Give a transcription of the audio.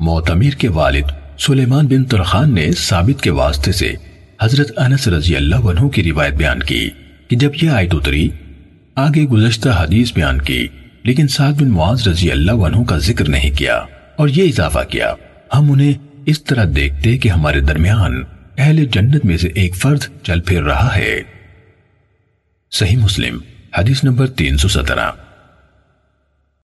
معتمیر کے والد سلیمان بن ترخان نے ثابت کے واسطے سے حضرت انس رضی اللہ عنہ کی روایت بیان کی کہ جب یہ آیت اتری، آگے گزشتہ حدیث بیان کی، لیکن سعد بن معاذ رضی اللہ عنہ کا ذکر نہیں کیا اور یہ اضافہ کیا، ہم انہیں اس طرح دیکھتے کہ ہمارے درمیان اہل جنت میں سے ایک فرد چل پھر رہا ہے۔ صحیح مسلم، حدیث نمبر تین سو سترہ۔